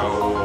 抽。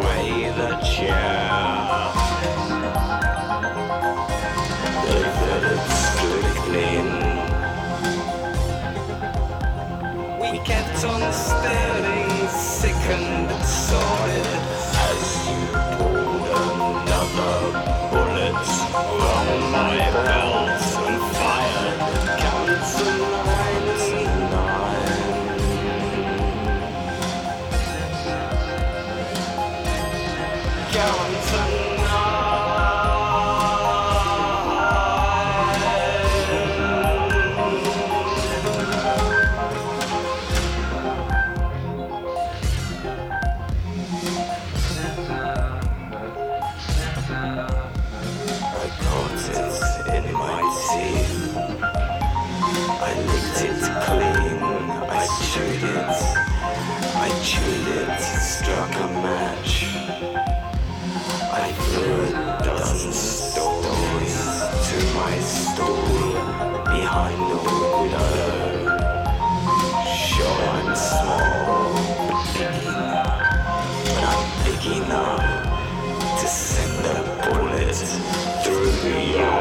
To send a bullet through your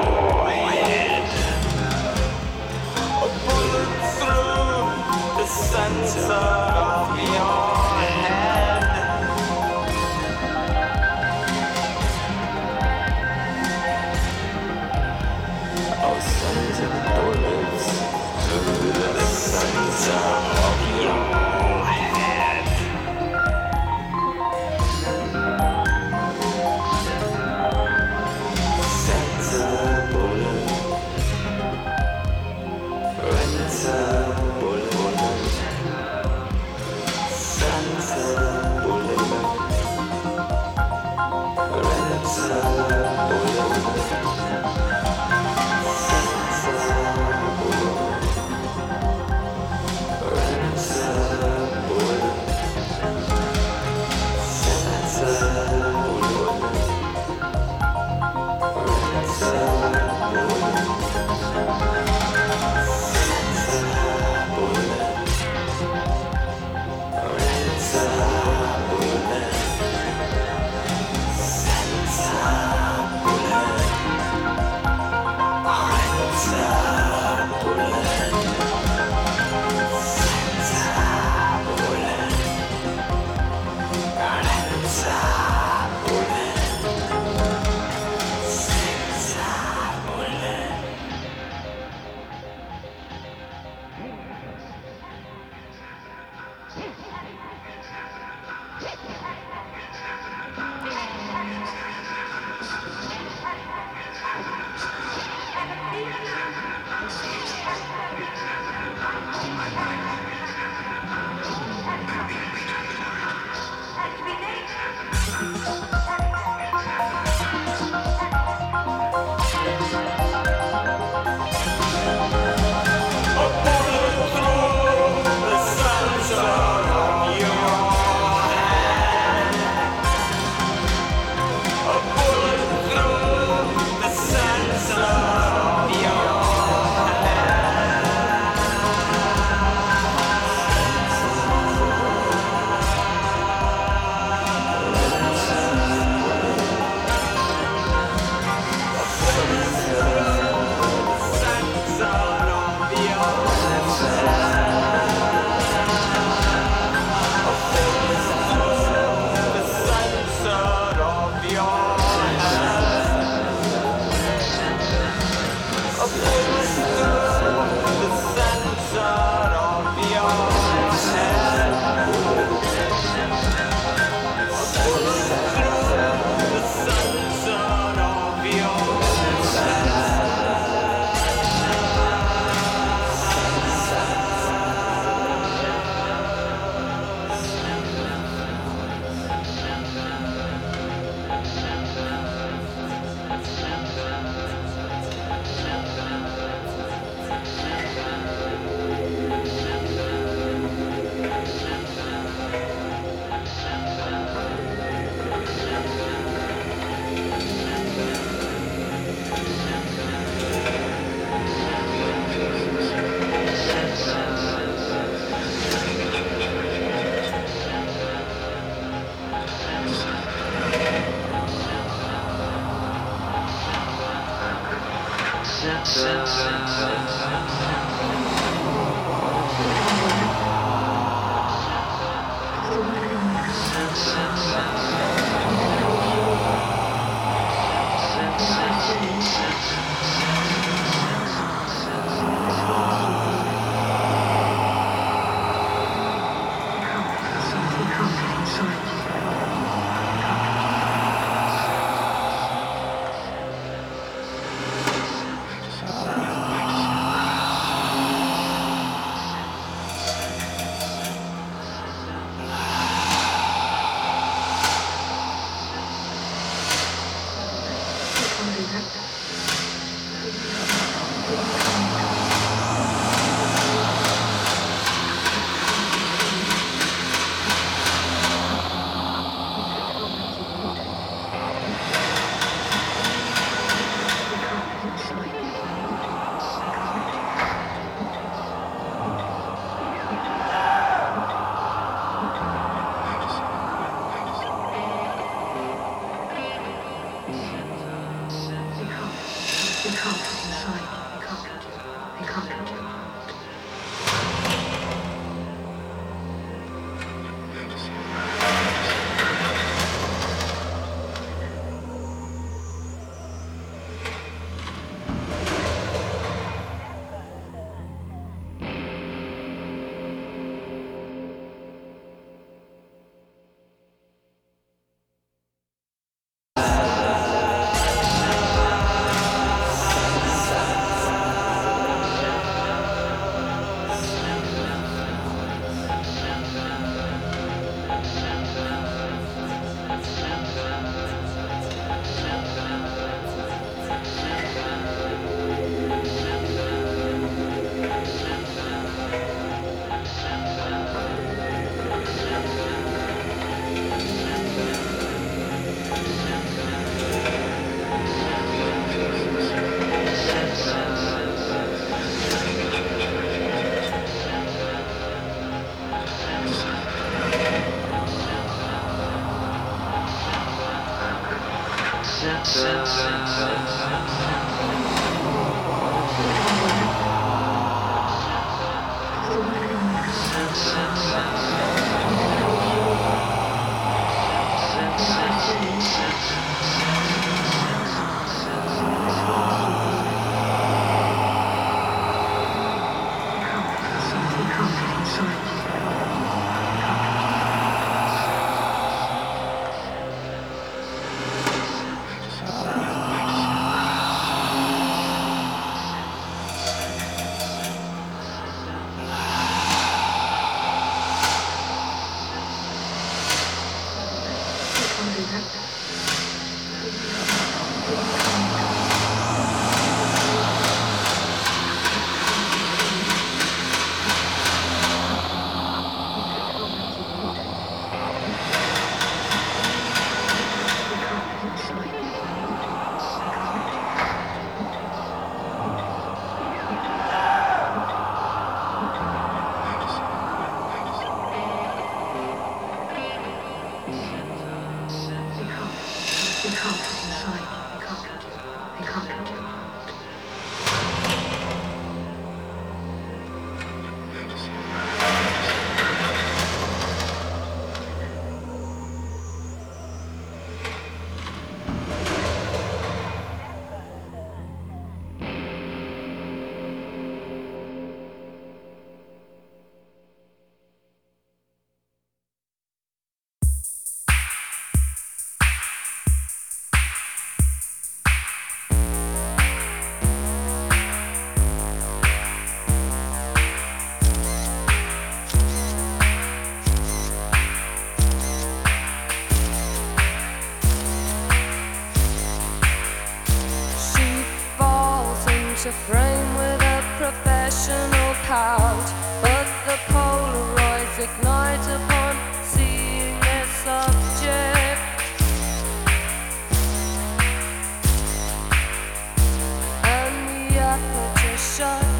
shot.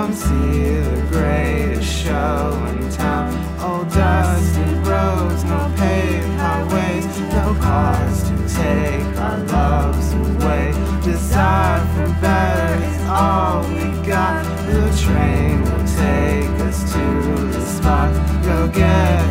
Come see the greatest show in town. Old dusty roads, no paved highways, no cars to take our loves away. Desire for better is all we got. The train will take us to the spot. Go get.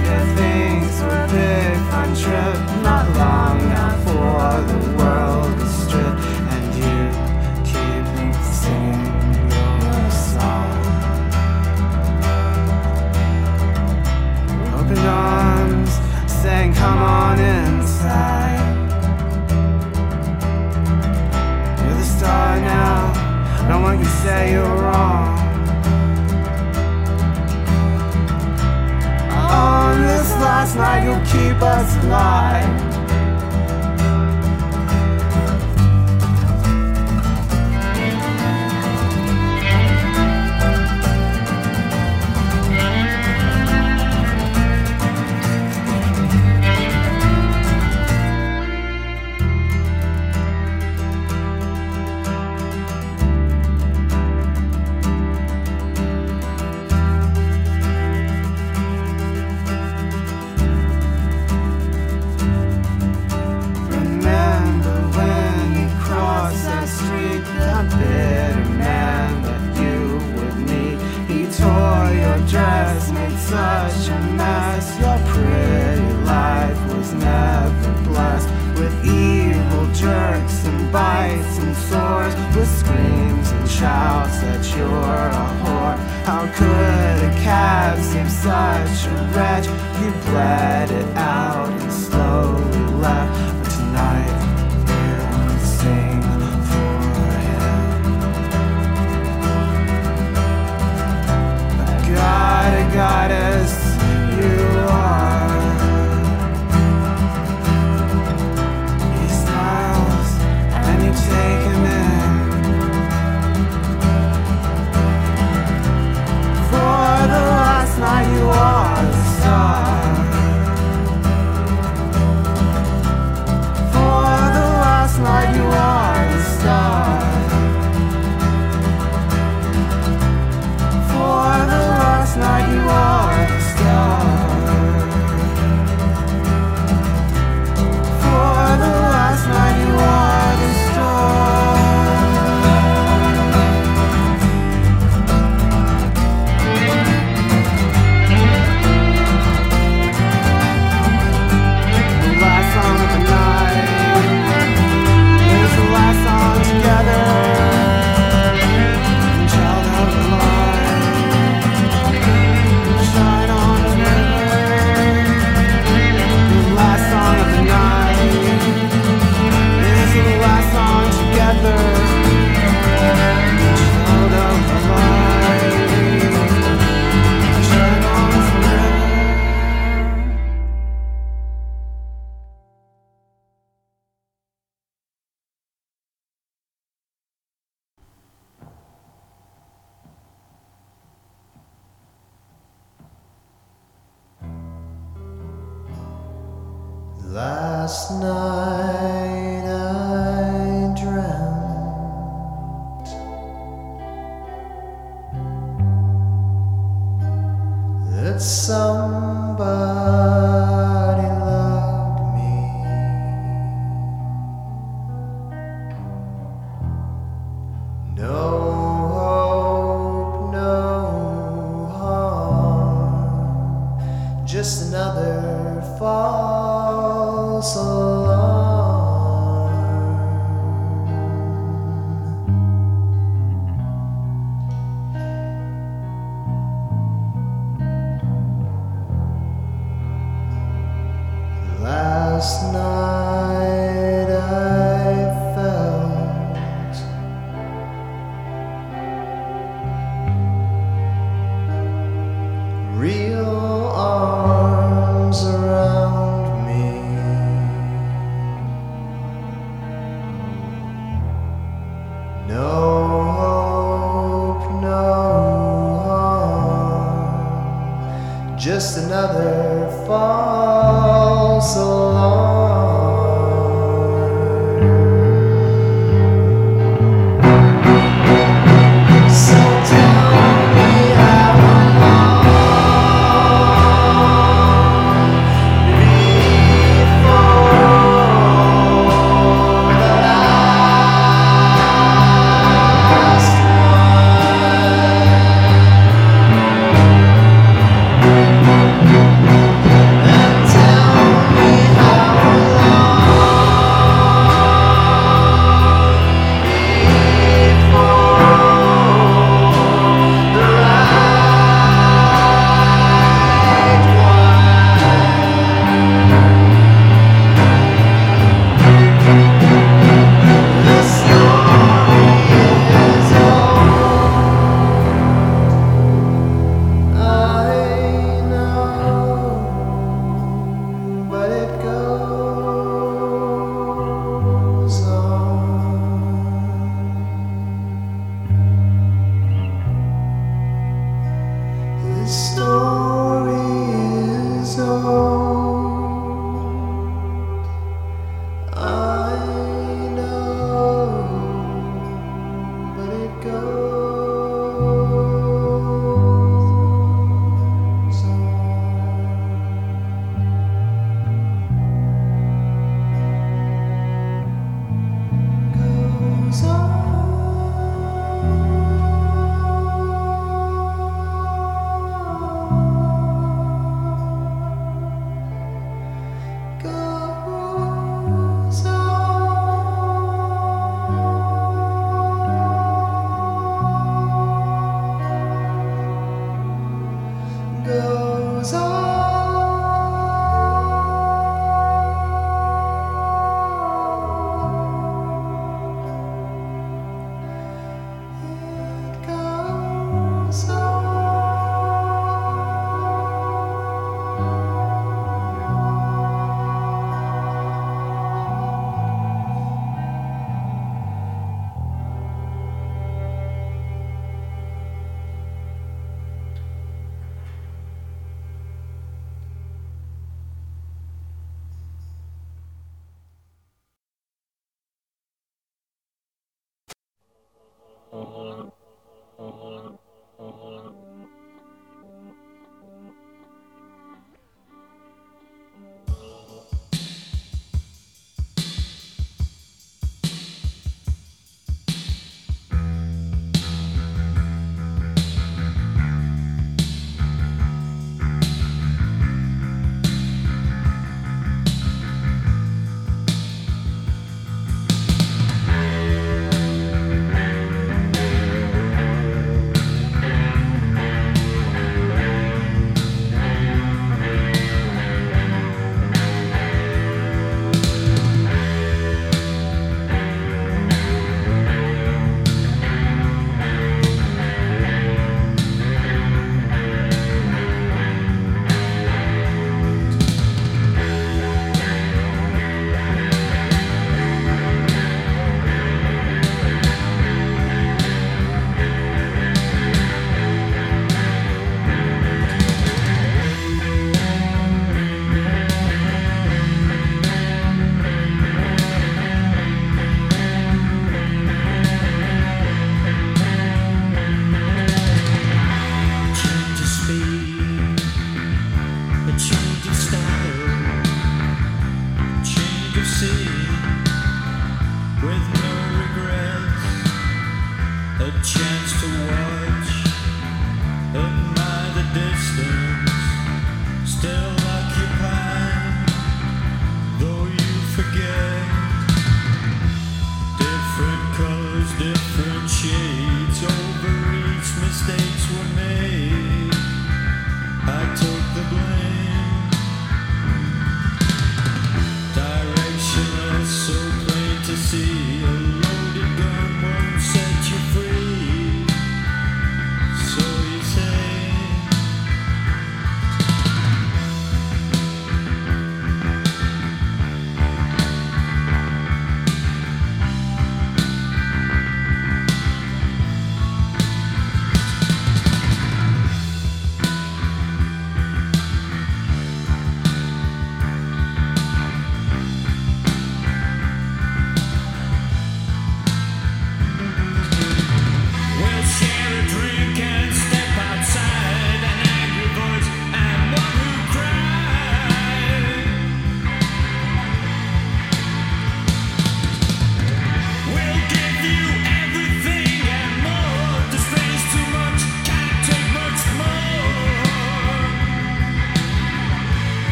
say you're wrong. On this last night, you'll keep us alive. could a have seem such a wretch. You bled it out and slowly left. But tonight you sing for him. I gotta, gotta. another.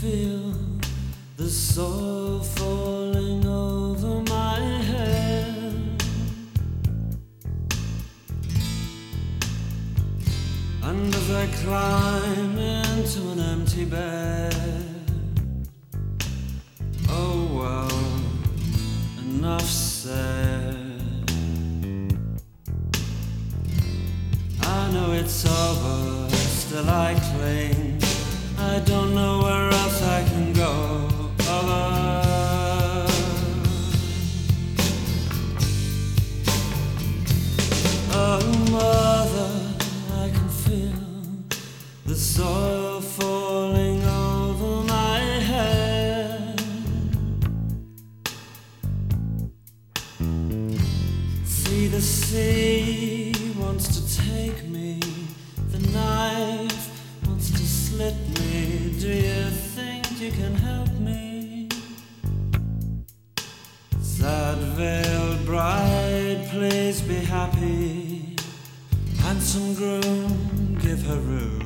feel the soul falling over my head. And as I climb into an empty bed, oh well, enough said. I know it's over, still I cling. I don't know where else I can go. Other. Oh, mother, I can feel the soil. Happy. Handsome groom, give her room.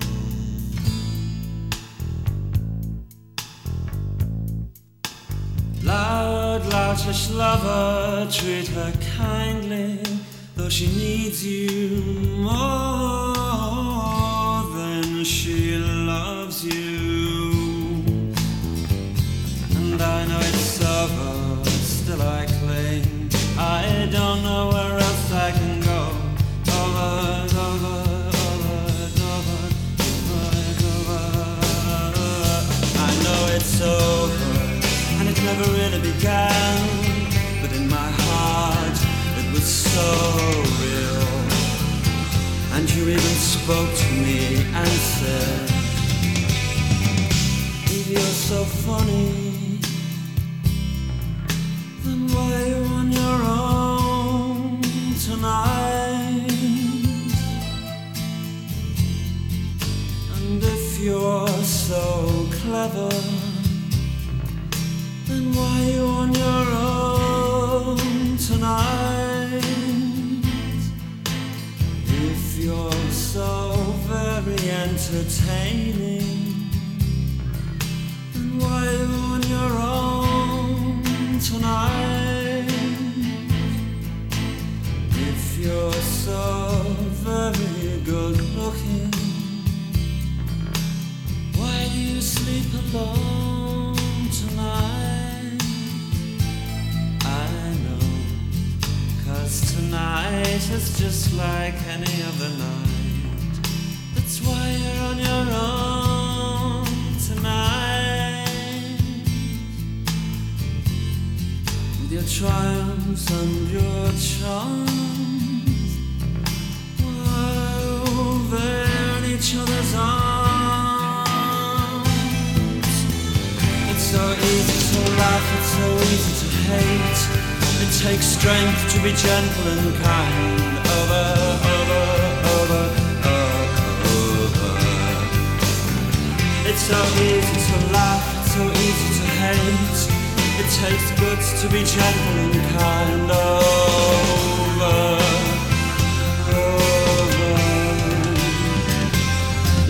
Loud, loutish lover, treat her kindly, though she needs you more than she loves you. And I know it's over, still I cling. I don't know so real. And you even spoke to me and said, If you're so funny, then why are you on your own tonight? And if you're so clever, then why are you on your own so very entertaining, then why you on your own tonight? If you're so very good looking, why do you sleep alone tonight? I know, cause tonight is just like any other night. Triumphs and your charms, in each other's arms. It's so easy to laugh, it's so easy to hate. It takes strength to be gentle and kind. Over, over, It's so easy to laugh, it's so easy to hate. It takes guts to be gentle and kind. Over, over.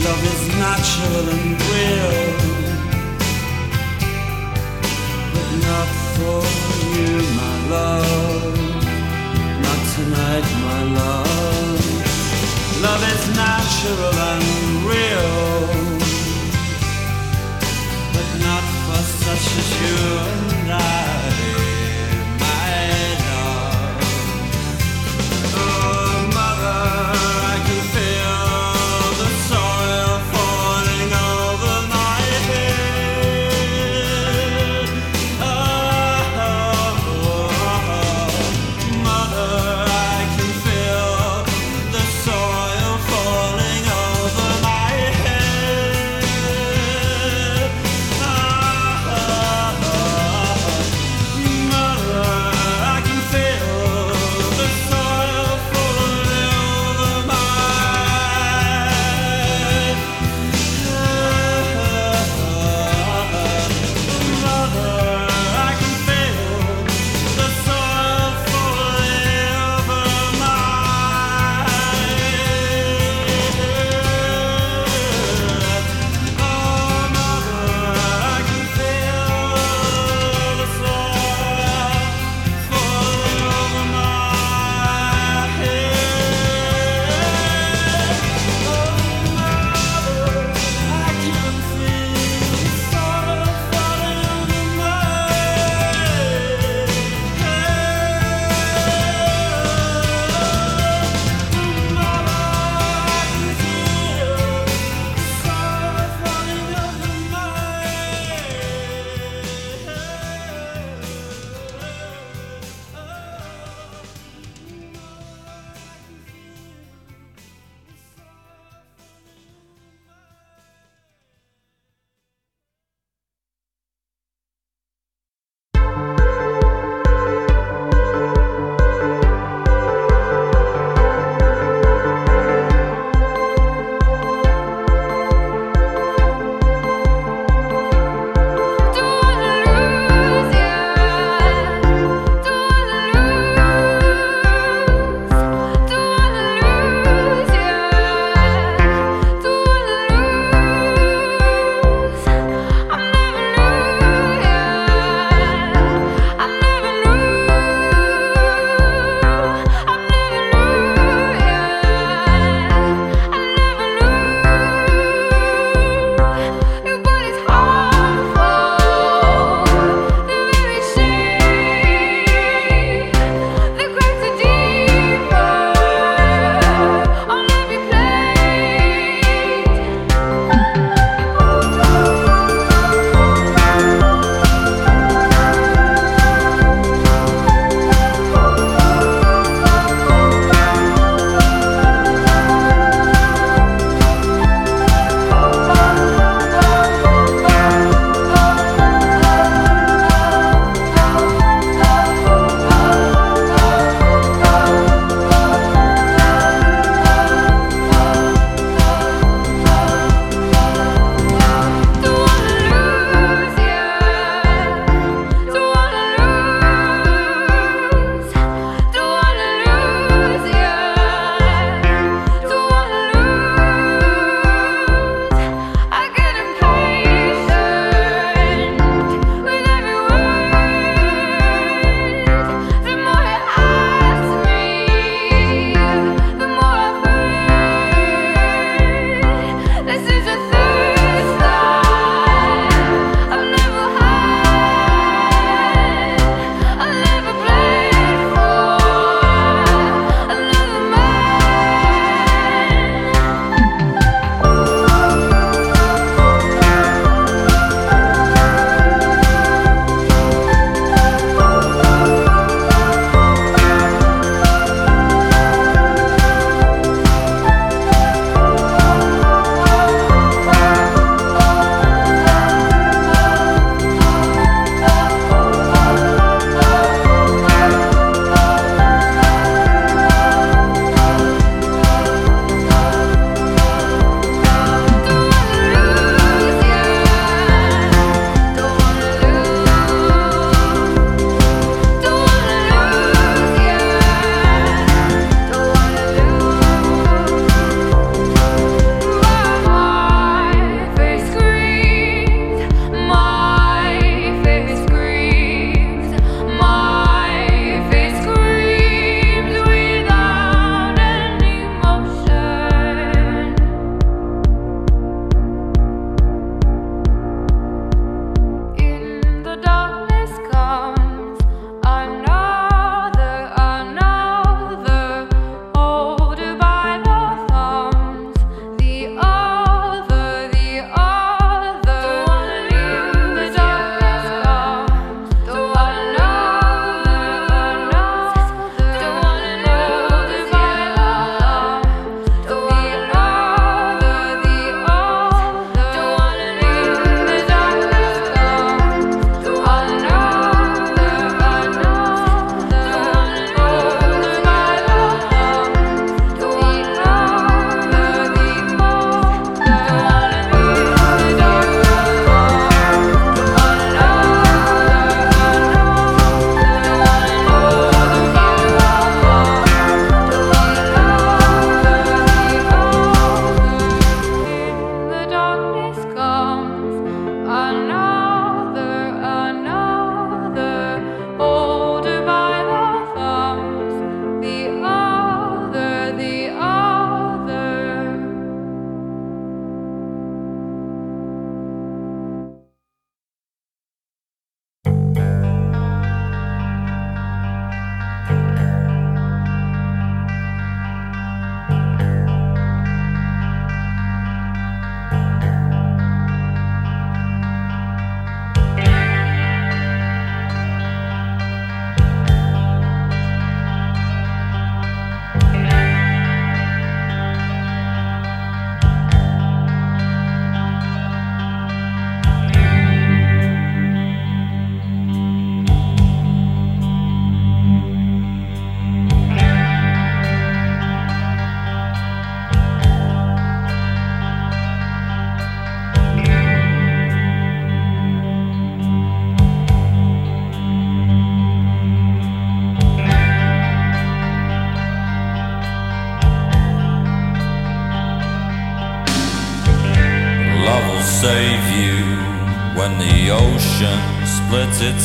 Love is natural and real, but not for you, my love. Not tonight, my love. Love is natural and real, such as you and I,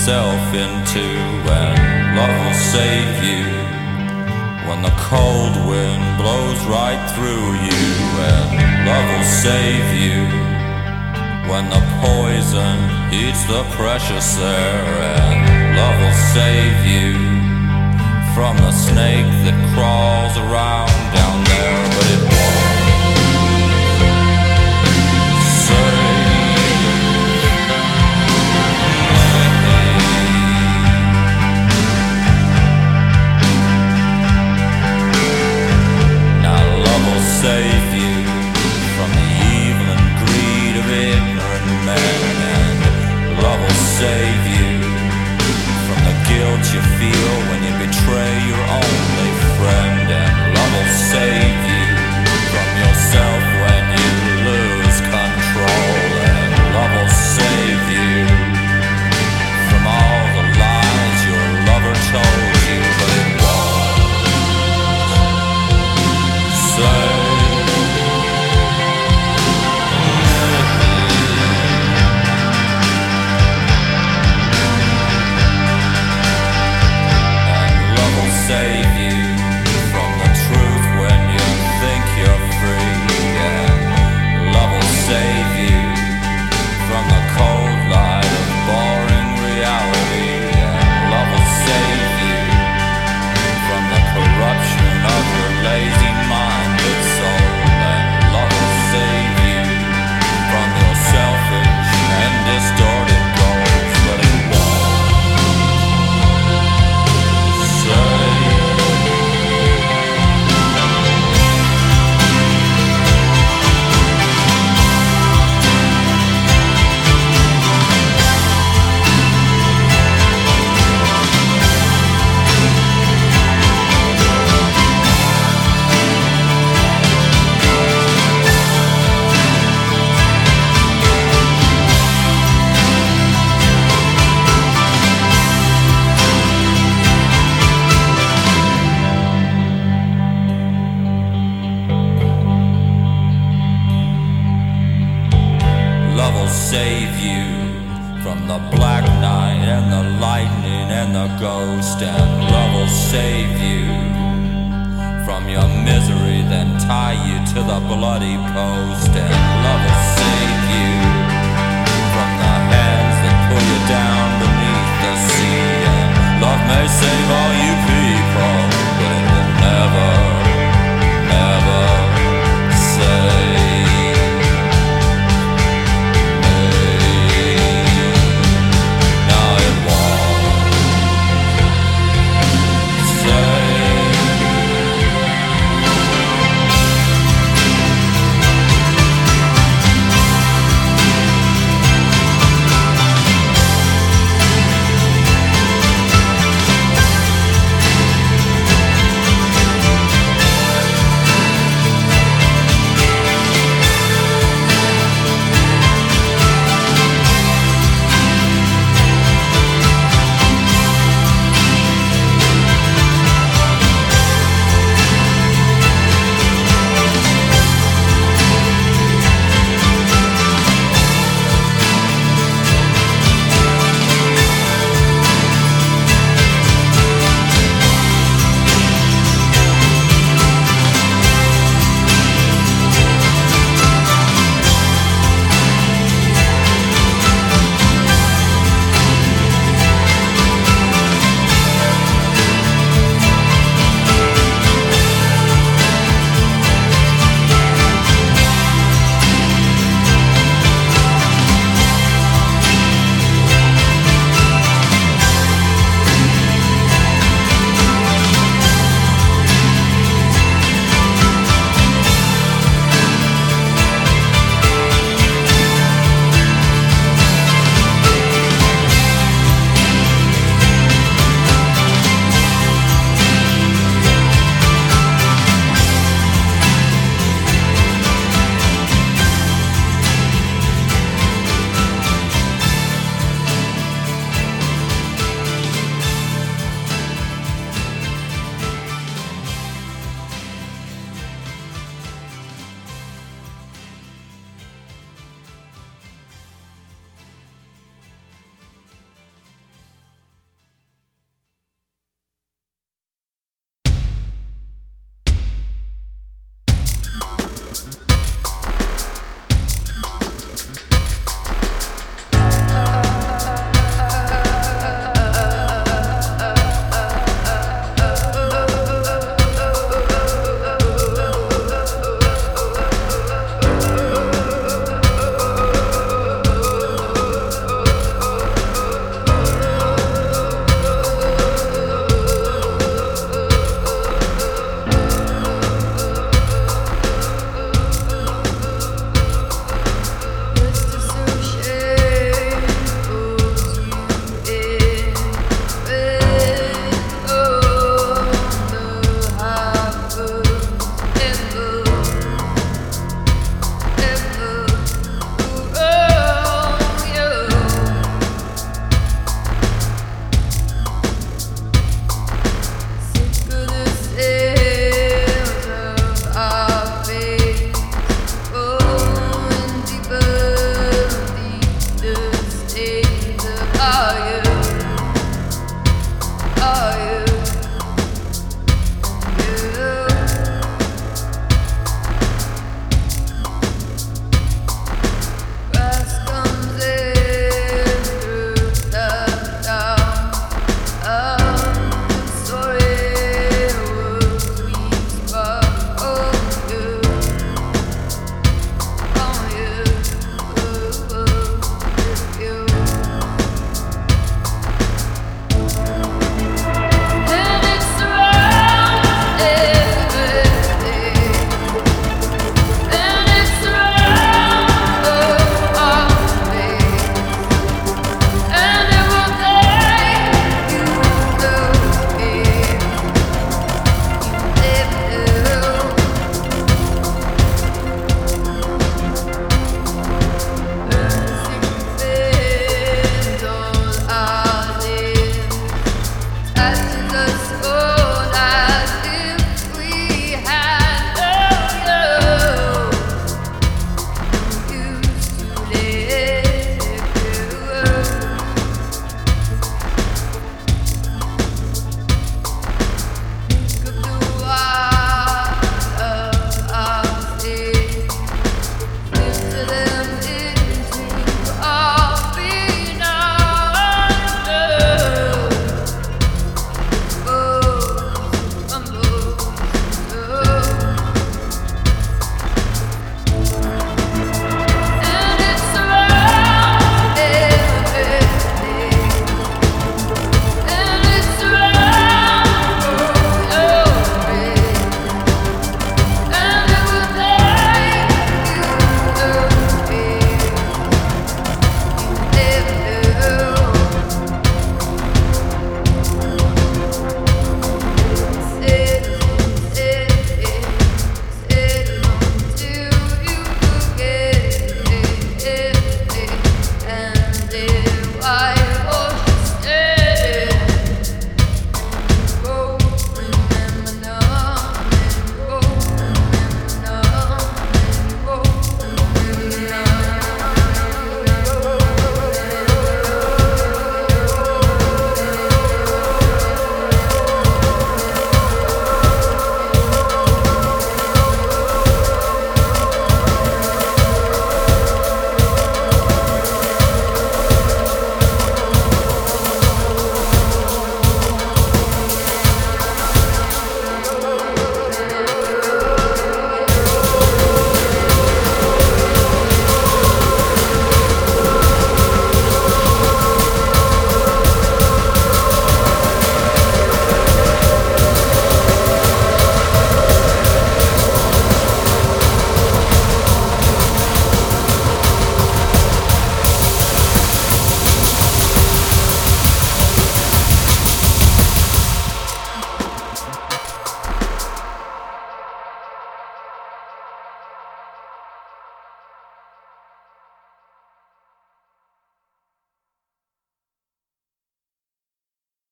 yourself into, and love will save you. When the cold wind blows right through you, and love will save you. When the poison eats the precious air, and love will save you. From the snake that crawls around down there. say.